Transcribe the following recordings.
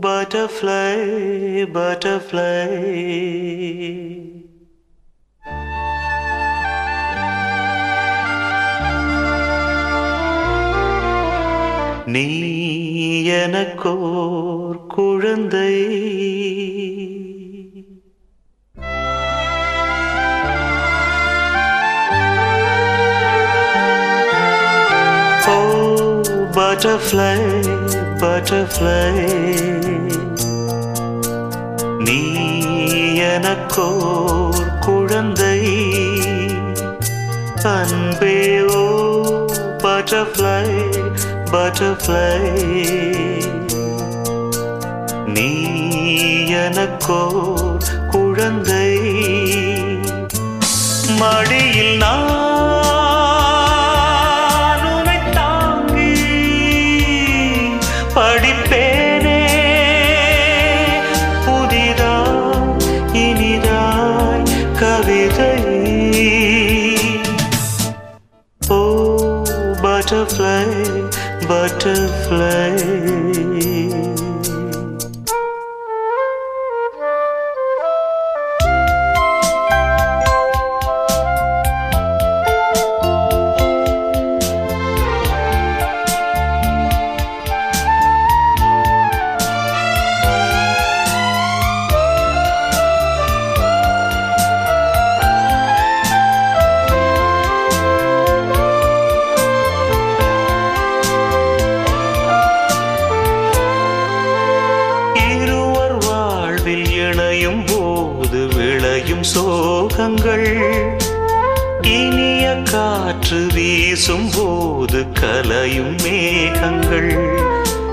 butterfly, butterfly. நீ எனக்கோர் குழந்தை butterfly butterfly நீ எனக்கோர் குழந்தை அன்பே ஓ பட்டர்ஃப்ளை பட்டர்ஃப்ளை நீ எனக்கோர் குழந்தை மடியில் நான் பட்டர்ஃப்ளை பட்டர்ஃப்ளை சோகங்கள். இனிய காற்று வீசும் போது கலையும் மேகங்கள்.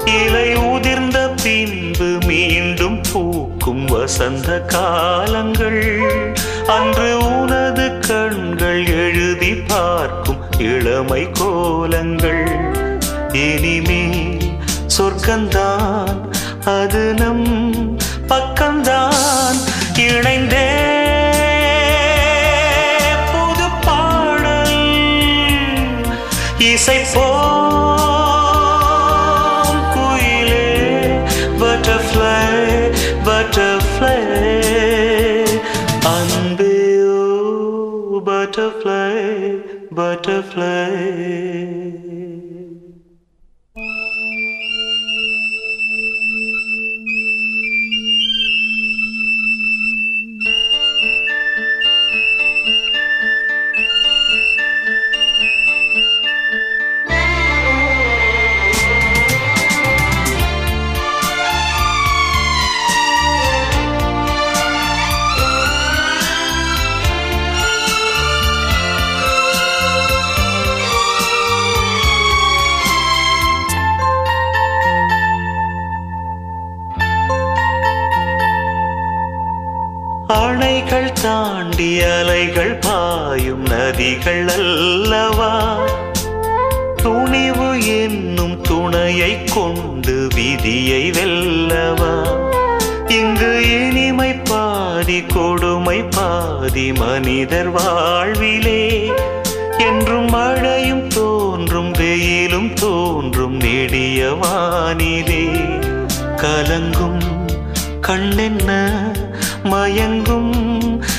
இலை உதிர்ந்த பின்பு மீண்டும் பூக்கும் வசந்த காலங்கள். அன்று உனது கண்கள் எழுதி பார்க்கும் இளமை கோலங்கள். இனிமே சொர்க்கந்தான் அது நம் இசை போம் குயிலே பட்டர்ஃப்ளை பட்டர்ஃப்ளை அன்பே ஓ பட்டர்ஃப்ளை பட்டர்ஃப்ளை அணைகள் தாண்டி அலைகள் பாயும் நதிகள் அல்லவா? துணிவு என்னும் துணையை கொண்டு விதியை வெல்லவா? இங்கு இனிமை பாதி கொடுமை பாதி மனிதர் வாழ்விலே. என்றும் மழையும் தோன்றும் வெயிலும் தோன்றும் நெடிய வானிலே. கலங்கும் கண்ணென்ன மயங்கும்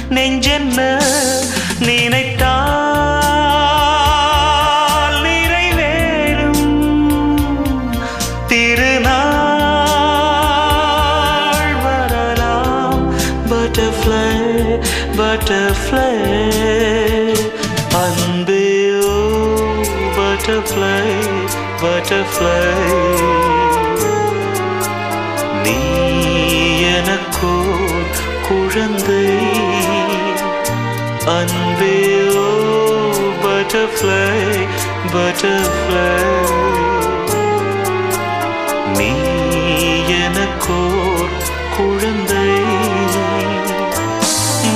நெஞ்சென்ன நினைத்தால் நிறைவேறும். திருநாள் வரலாம். பட்டர்ஃப்ளை பட்டர்ஃப்ளை அன்பு oh, பட்டர்ஃப்ளை பட்டர்ஃப்ளை குழந்தை. அன்பே ஓ பட்டர்ஃப்ளை பட்டர்ஃப்ளை நீ எனக்கோர் குழந்தை.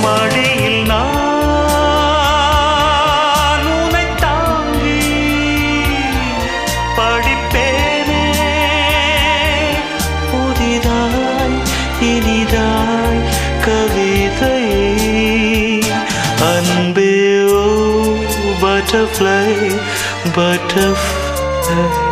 மழையில் நான் உன்னை தாங்கி படிப்பேனே. புதிதான் இனிதான் இனிதாய் கவிதை அன்பே ஓ பட்டர்ஃப்ளை பட்டர்ஃப்ளை